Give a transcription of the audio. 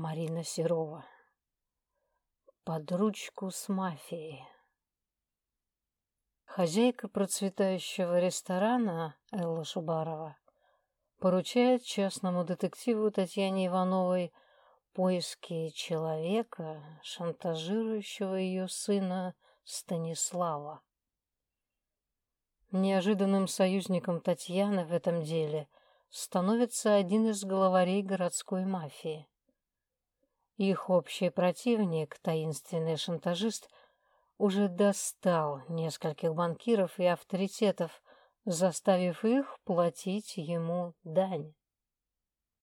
Марина Серова. Под ручку с мафией. Хозяйка процветающего ресторана Элла Шубарова поручает частному детективу Татьяне Ивановой поиски человека, шантажирующего ее сына Станислава. Неожиданным союзником Татьяны в этом деле становится один из главарей городской мафии. Их общий противник, таинственный шантажист, уже достал нескольких банкиров и авторитетов, заставив их платить ему дань.